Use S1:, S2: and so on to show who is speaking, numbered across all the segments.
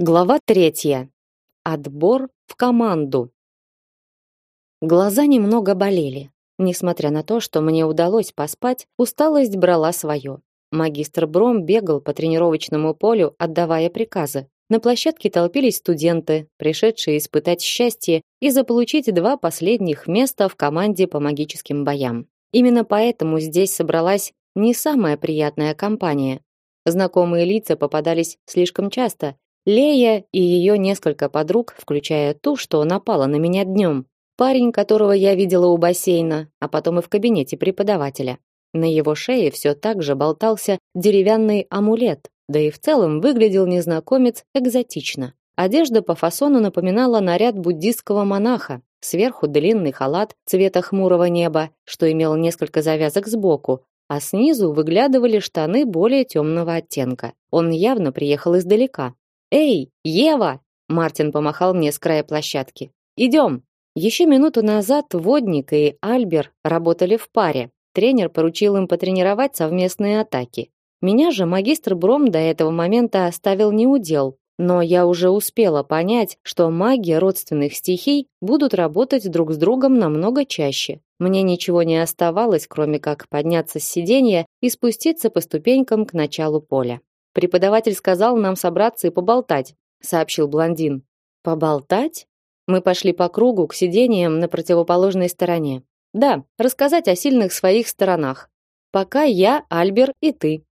S1: Глава третья. Отбор в команду. Глаза немного болели. Несмотря на то, что мне удалось поспать, усталость брала свое. Магистр Бром бегал по тренировочному полю, отдавая приказы. На площадке толпились студенты, пришедшие испытать счастье и заполучить два последних места в команде по магическим боям. Именно поэтому здесь собралась не самая приятная компания. Знакомые лица попадались слишком часто, Лея и ее несколько подруг, включая ту, что напала на меня днем. Парень, которого я видела у бассейна, а потом и в кабинете преподавателя. На его шее все так же болтался деревянный амулет, да и в целом выглядел незнакомец экзотично. Одежда по фасону напоминала наряд буддийского монаха. Сверху длинный халат цвета хмурого неба, что имел несколько завязок сбоку, а снизу выглядывали штаны более темного оттенка. Он явно приехал издалека, Эй, Ева! Мартин помахал мне с края площадки. Идем. Еще минуту назад Водник и Альбер работали в паре. Тренер поручил им потренировать совместные атаки. Меня же магистр Бром до этого момента оставил неудел, но я уже успела понять, что маги родственных стихий будут работать друг с другом намного чаще. Мне ничего не оставалось, кроме как подняться с сиденья и спуститься по ступенькам к началу поля. Преподаватель сказал нам собраться и поболтать, сообщил блондин. Поболтать? Мы пошли по кругу к сидениям на противоположной стороне. Да, рассказать о сильных своих сторонах. Пока я, Альбер и ты.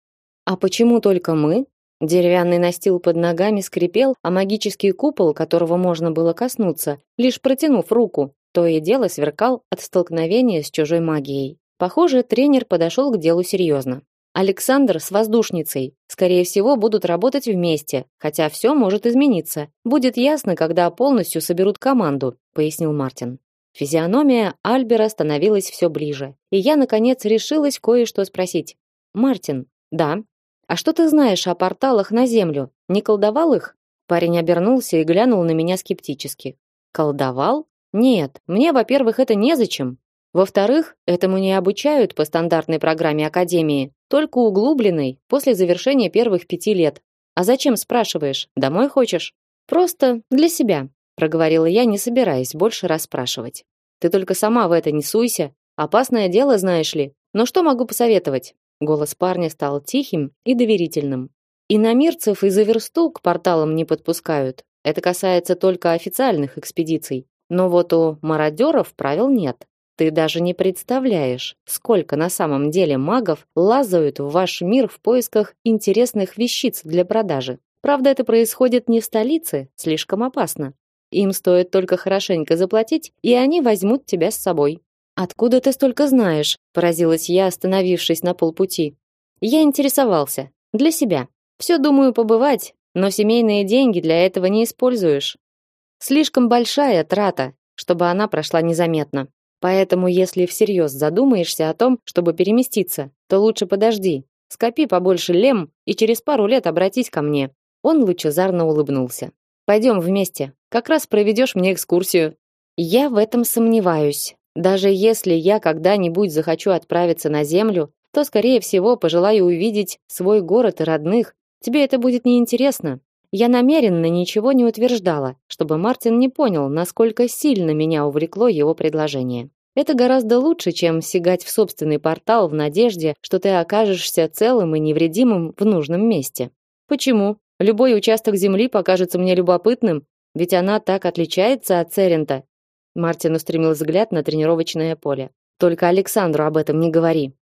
S1: А почему только мы? Деревянный настил под ногами скрипел, а магический купол, которого можно было коснуться, лишь протянув руку, то и дело сверкал от столкновения с чужой магией. Похоже, тренер подошел к делу серьезно. Александр с воздушницей, скорее всего, будут работать вместе, хотя все может измениться. Будет ясно, когда полностью соберут команду, пояснил Мартин. Физиономия Альбера становилась все ближе, и я наконец решилась кое-что спросить. Мартин, да. А что ты знаешь о порталах на землю? Не колдовал их? Парень обернулся и глянул на меня скептически. Колдовал? Нет, мне, во-первых, это незачем. Во-вторых, этому не обучают по стандартной программе академии, только углубленной после завершения первых пяти лет. А зачем спрашиваешь? Домой хочешь? Просто для себя, проговорила я, не собираясь больше расспрашивать. Ты только сама в это не суйся. Опасное дело, знаешь ли. Но что могу посоветовать? Голос парня стал тихим и доверительным. И намирцев и за версту к порталам не подпускают. Это касается только официальных экспедиций. Но вот у мародеров правил нет. Ты даже не представляешь, сколько на самом деле магов лазают в ваш мир в поисках интересных вещиц для продажи. Правда, это происходит не в столице, слишком опасно. Им стоит только хорошенько заплатить, и они возьмут тебя с собой. Откуда ты столько знаешь? поразилась я, остановившись на полпути. Я интересовался. Для себя. Все думаю побывать, но семейные деньги для этого не используешь. Слишком большая трата, чтобы она прошла незаметно. Поэтому, если всерьез задумаешься о том, чтобы переместиться, то лучше подожди. Скопи побольше лем и через пару лет обратись ко мне. Он лучезарно улыбнулся. Пойдем вместе. Как раз проведешь мне экскурсию. Я в этом сомневаюсь. Даже если я когда-нибудь захочу отправиться на землю, то скорее всего пожелаю увидеть свой город и родных. Тебе это будет неинтересно. Я намеренно ничего не утверждала, чтобы Мартин не понял, насколько сильно меня увлекло его предложение. Это гораздо лучше, чем сигать в собственный портал в надежде, что ты окажешься целым и невредимым в нужном месте. Почему? Любой участок земли покажется мне любопытным, ведь она так отличается от Церента. Мартин устремил взгляд на тренировочное поле. Только Александру об этом не говори.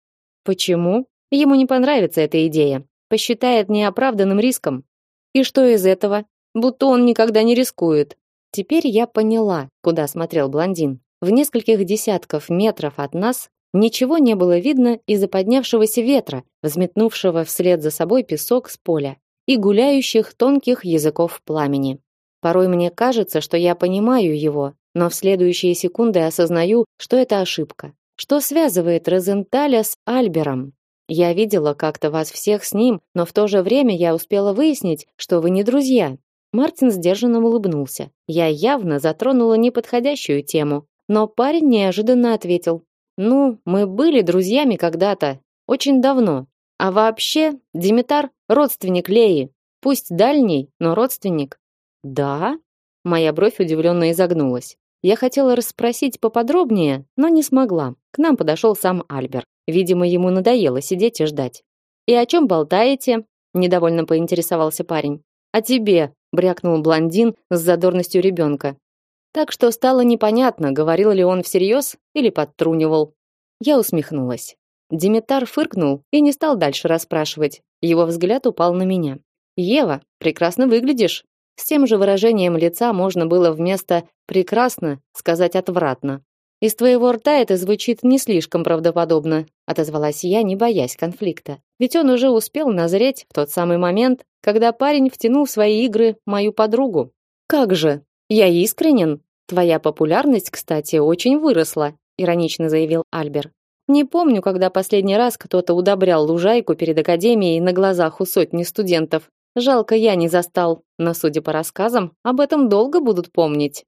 S1: Почему? Ему не понравится эта идея. Посчитает неоправданным риском. И что из этого? Будто он никогда не рискует. Теперь я поняла, куда смотрел блондин. В нескольких десятков метров от нас ничего не было видно из-за поднявшегося ветра, взметнувшего вслед за собой песок с поля и гуляющих тонких языков пламени. Порой мне кажется, что я понимаю его, но в следующие секунды осознаю, что это ошибка. Что связывает Розенталя с Альбером? Я видела как-то вас всех с ним, но в то же время я успела выяснить, что вы не друзья. Мартин сдержанно улыбнулся. Я явно затронула неподходящую тему, но парень неожиданно ответил: "Ну, мы были друзьями когда-то, очень давно. А вообще, Димитар родственник Леи, пусть дальний, но родственник. Да? Моя бровь удивленно изогнулась. Я хотела расспросить поподробнее, но не смогла. К нам подошел сам Альбер. Видимо, ему надоело сидеть и ждать. И о чем болтаете? недовольно поинтересовался парень. А тебе, брякнул блондин с задорностью ребенка. Так что стало непонятно, говорил ли он всерьез или подтрунивал. Я усмехнулась. Димитар фыркнул и не стал дальше расспрашивать. Его взгляд упал на меня. Ева, прекрасно выглядишь. С тем же выражением лица можно было вместо прекрасно сказать отвратно. Из твоего рта это звучит не слишком правдоподобно, отозвалась я, не боясь конфликта. Ведь он уже успел назреть в тот самый момент, когда парень втянул в свои игры мою подругу. Как же? Я искренен. Твоя популярность, кстати, очень выросла, иронично заявил Альбер. Не помню, когда последний раз кто-то удобрял лужайку перед академией на глазах у сотни студентов. Жалко, я не застал, но, судя по рассказам, об этом долго будут помнить.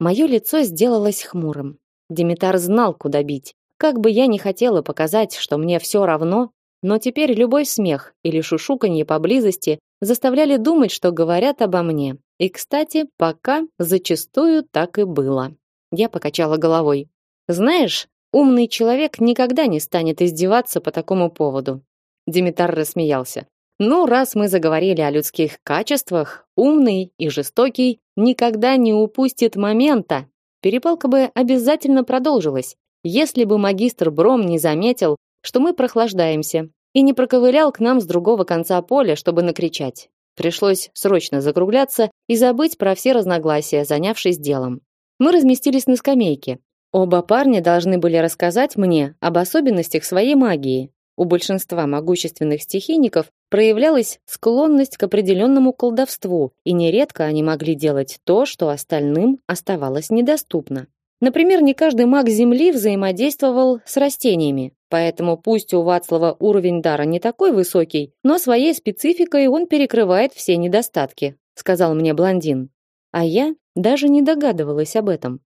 S1: Мое лицо сделалось хмурым. Димитар знал, куда бить. Как бы я ни хотела показать, что мне все равно, но теперь любой смех или шушуканье поблизости заставляли думать, что говорят обо мне. И, кстати, пока зачастую так и было. Я покачала головой. Знаешь, умный человек никогда не станет издеваться по такому поводу. Димитар рассмеялся. Ну, раз мы заговорили о людских качествах, умный и жестокий никогда не упустит момента. Перепалка бы обязательно продолжилась, если бы магистр Бром не заметил, что мы прохлаждаемся, и не проковылял к нам с другого конца поля, чтобы накричать. Пришлось срочно закругляться и забыть про все разногласия, занявшись делом. Мы разместились на скамейке. Оба парня должны были рассказать мне об особенностях своей магии, у большинства могущественных стихийников проявлялась склонность к определенному колдовству, и нередко они могли делать то, что остальным оставалось недоступно. Например, не каждый маг Земли взаимодействовал с растениями, поэтому пусть у Вацлава уровень дара не такой высокий, но своей спецификой он перекрывает все недостатки, сказал мне блондин. А я даже не догадывалась об этом.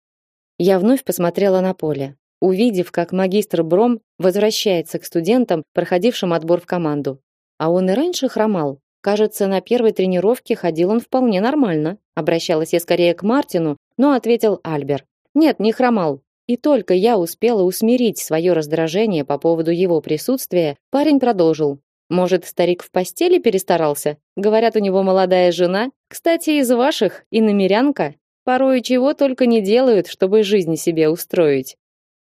S1: Я вновь посмотрела на поле увидев, как магистр Бром возвращается к студентам, проходившим отбор в команду. А он и раньше хромал. Кажется, на первой тренировке ходил он вполне нормально. Обращалась я скорее к Мартину, но ответил Альбер. Нет, не хромал. И только я успела усмирить свое раздражение по поводу его присутствия, парень продолжил. Может, старик в постели перестарался? Говорят, у него молодая жена. Кстати, из ваших и намерянка. Порой чего только не делают, чтобы жизнь себе устроить.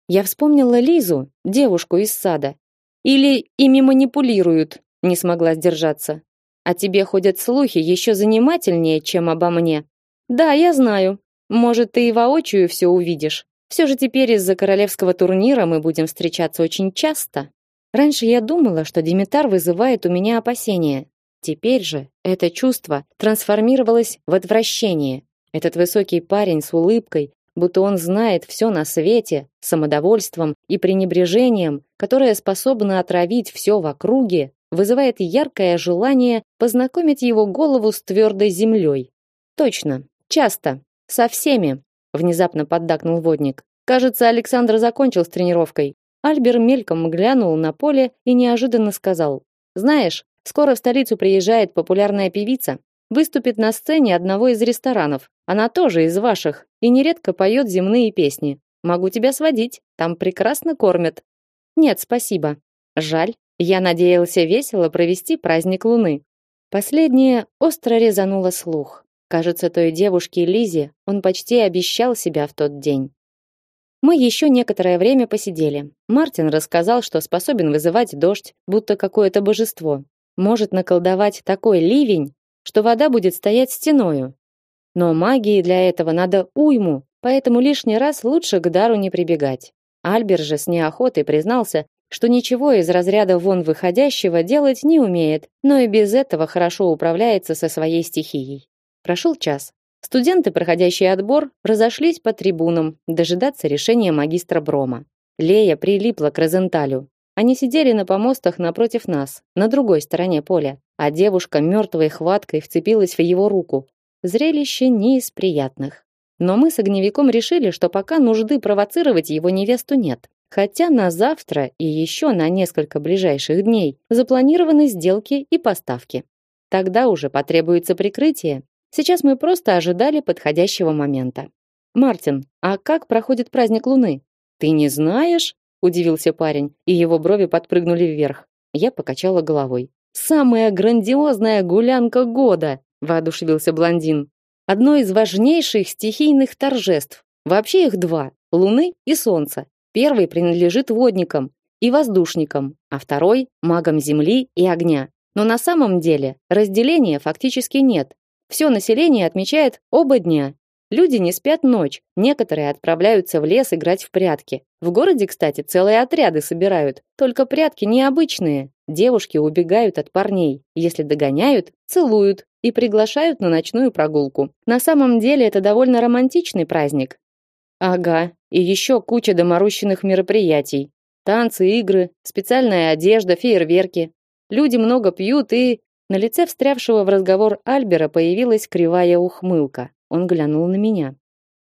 S1: Я вспомнила Лизу, девушку из сада. Или ими манипулируют, не смогла сдержаться. А тебе ходят слухи еще занимательнее, чем обо мне. Да, я знаю. Может, ты и воочию все увидишь. Все же теперь из-за королевского турнира мы будем встречаться очень часто. Раньше я думала, что Димитар вызывает у меня опасения. Теперь же это чувство трансформировалось в отвращение. Этот высокий парень с улыбкой, будто он знает все на свете, самодовольством и пренебрежением, которое способно отравить все в округе, вызывает яркое желание познакомить его голову с твердой землей. Точно, часто, со всеми, внезапно поддакнул водник. Кажется, Александр закончил с тренировкой. Альбер мельком глянул на поле и неожиданно сказал: "Знаешь, скоро в столицу приезжает популярная певица, выступит на сцене одного из ресторанов. Она тоже из ваших и нередко поет земные песни. Могу тебя сводить, там прекрасно кормят. Нет, спасибо. Жаль, я надеялся весело провести праздник Луны. Последнее остро резануло слух. Кажется, той девушке Лизе он почти обещал себя в тот день. Мы еще некоторое время посидели. Мартин рассказал, что способен вызывать дождь, будто какое-то божество. Может наколдовать такой ливень, что вода будет стоять стеною. Но магии для этого надо уйму, поэтому лишний раз лучше к дару не прибегать. Альбер же с неохотой признался, что ничего из разряда вон выходящего делать не умеет, но и без этого хорошо управляется со своей стихией. Прошел час. Студенты, проходящие отбор, разошлись по трибунам дожидаться решения магистра Брома. Лея прилипла к Розенталю. Они сидели на помостах напротив нас, на другой стороне поля, а девушка мертвой хваткой вцепилась в его руку. Зрелище не из приятных. Но мы с огневиком решили, что пока нужды провоцировать его невесту нет. Хотя на завтра и еще на несколько ближайших дней запланированы сделки и поставки. Тогда уже потребуется прикрытие, Сейчас мы просто ожидали подходящего момента. Мартин, а как проходит праздник Луны? Ты не знаешь? удивился парень, и его брови подпрыгнули вверх. Я покачала головой. Самая грандиозная гулянка года, воодушевился блондин. Одно из важнейших стихийных торжеств. Вообще их два: Луны и Солнца. Первый принадлежит водникам и воздушникам, а второй магам земли и огня. Но на самом деле разделения фактически нет. Все население отмечает оба дня. Люди не спят ночь, некоторые отправляются в лес играть в прятки. В городе, кстати, целые отряды собирают, только прятки необычные. Девушки убегают от парней, если догоняют, целуют и приглашают на ночную прогулку. На самом деле это довольно романтичный праздник. Ага, и еще куча доморощенных мероприятий. Танцы, игры, специальная одежда, фейерверки. Люди много пьют и на лице встрявшего в разговор Альбера появилась кривая ухмылка. Он глянул на меня.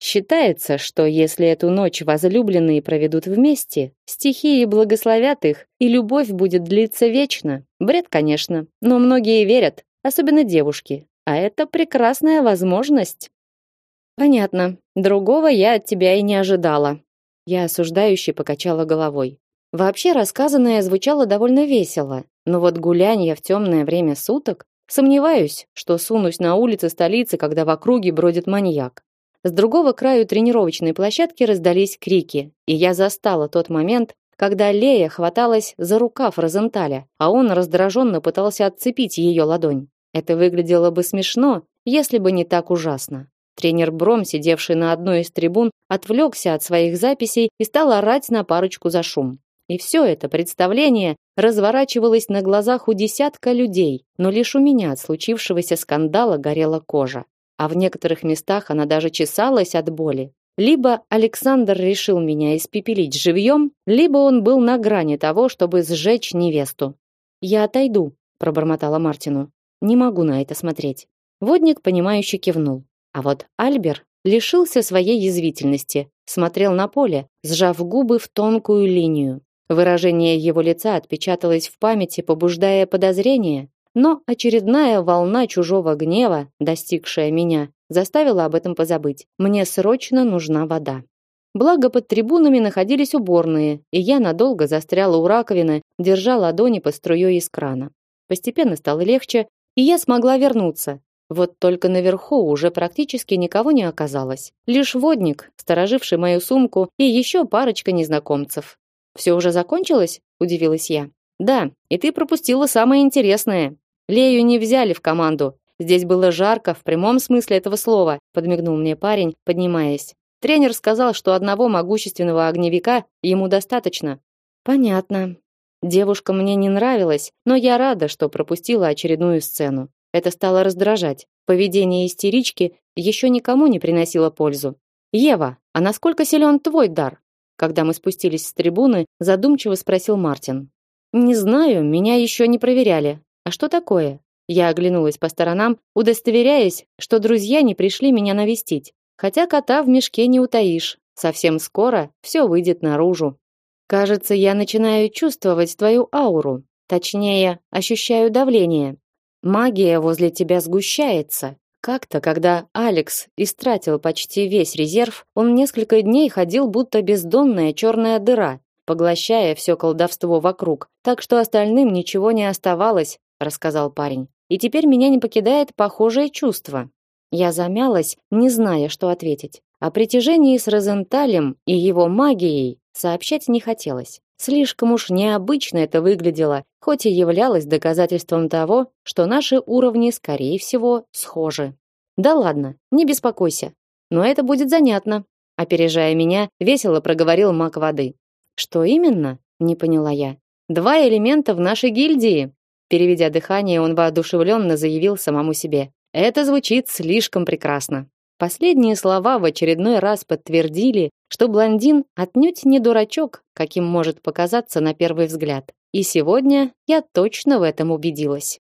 S1: Считается, что если эту ночь возлюбленные проведут вместе, стихии благословят их, и любовь будет длиться вечно. Бред, конечно, но многие верят, особенно девушки. А это прекрасная возможность. Понятно. Другого я от тебя и не ожидала. Я осуждающе покачала головой. Вообще рассказанное звучало довольно весело, но вот гулянье в темное время суток, сомневаюсь, что сунусь на улицы столицы, когда в округе бродит маньяк. С другого краю тренировочной площадки раздались крики, и я застала тот момент, когда Лея хваталась за рукав Розенталя, а он раздраженно пытался отцепить ее ладонь. Это выглядело бы смешно, если бы не так ужасно. Тренер Бром, сидевший на одной из трибун, отвлекся от своих записей и стал орать на парочку за шум. И все это представление разворачивалось на глазах у десятка людей, но лишь у меня от случившегося скандала горела кожа. А в некоторых местах она даже чесалась от боли. Либо Александр решил меня испепелить живьем, либо он был на грани того, чтобы сжечь невесту. «Я отойду», – пробормотала Мартину. «Не могу на это смотреть». Водник, понимающе кивнул. А вот Альбер лишился своей язвительности, смотрел на поле, сжав губы в тонкую линию. Выражение его лица отпечаталось в памяти, побуждая подозрения, но очередная волна чужого гнева, достигшая меня, заставила об этом позабыть. Мне срочно нужна вода. Благо под трибунами находились уборные, и я надолго застряла у раковины, держа ладони под струей из крана. Постепенно стало легче, и я смогла вернуться. Вот только наверху уже практически никого не оказалось. Лишь водник, стороживший мою сумку, и еще парочка незнакомцев. Все уже закончилось? удивилась я. Да, и ты пропустила самое интересное. Лею не взяли в команду. Здесь было жарко в прямом смысле этого слова, подмигнул мне парень, поднимаясь. Тренер сказал, что одного могущественного огневика ему достаточно. Понятно. Девушка мне не нравилась, но я рада, что пропустила очередную сцену. Это стало раздражать. Поведение истерички еще никому не приносило пользу. Ева, а насколько силен твой дар? Когда мы спустились с трибуны, задумчиво спросил Мартин. Не знаю, меня еще не проверяли. А что такое? Я оглянулась по сторонам, удостоверяясь, что друзья не пришли меня навестить. Хотя кота в мешке не утаишь. Совсем скоро все выйдет наружу. Кажется, я начинаю чувствовать твою ауру. Точнее, ощущаю давление. Магия возле тебя сгущается. Как-то, когда Алекс истратил почти весь резерв, он несколько дней ходил будто бездонная черная дыра, поглощая все колдовство вокруг, так что остальным ничего не оставалось, рассказал парень. И теперь меня не покидает похожее чувство. Я замялась, не зная, что ответить. О притяжении с Розенталем и его магией сообщать не хотелось. Слишком уж необычно это выглядело, хоть и являлось доказательством того, что наши уровни, скорее всего, схожи. Да ладно, не беспокойся. Но это будет занятно. Опережая меня, весело проговорил маг воды. Что именно? Не поняла я. Два элемента в нашей гильдии. Переведя дыхание, он воодушевленно заявил самому себе. Это звучит слишком прекрасно. Последние слова в очередной раз подтвердили, что блондин отнюдь не дурачок, каким может показаться на первый взгляд. И сегодня я точно в этом убедилась.